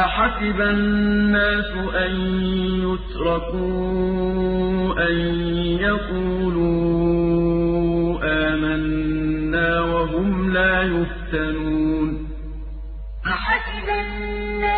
أحسب الناس أن يتركوا أن يقولوا آمنا وهم لا يفتنون أحسب الناس